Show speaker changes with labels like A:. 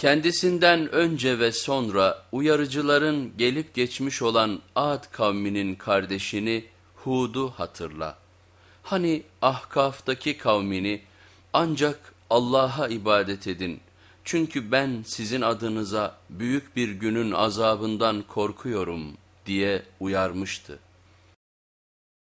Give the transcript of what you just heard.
A: Kendisinden önce ve sonra uyarıcıların gelip geçmiş olan Ad kavminin kardeşini Hud'u hatırla. Hani Ahkaf'taki kavmini ancak Allah'a ibadet edin. Çünkü ben sizin adınıza büyük bir günün azabından korkuyorum diye uyarmıştı.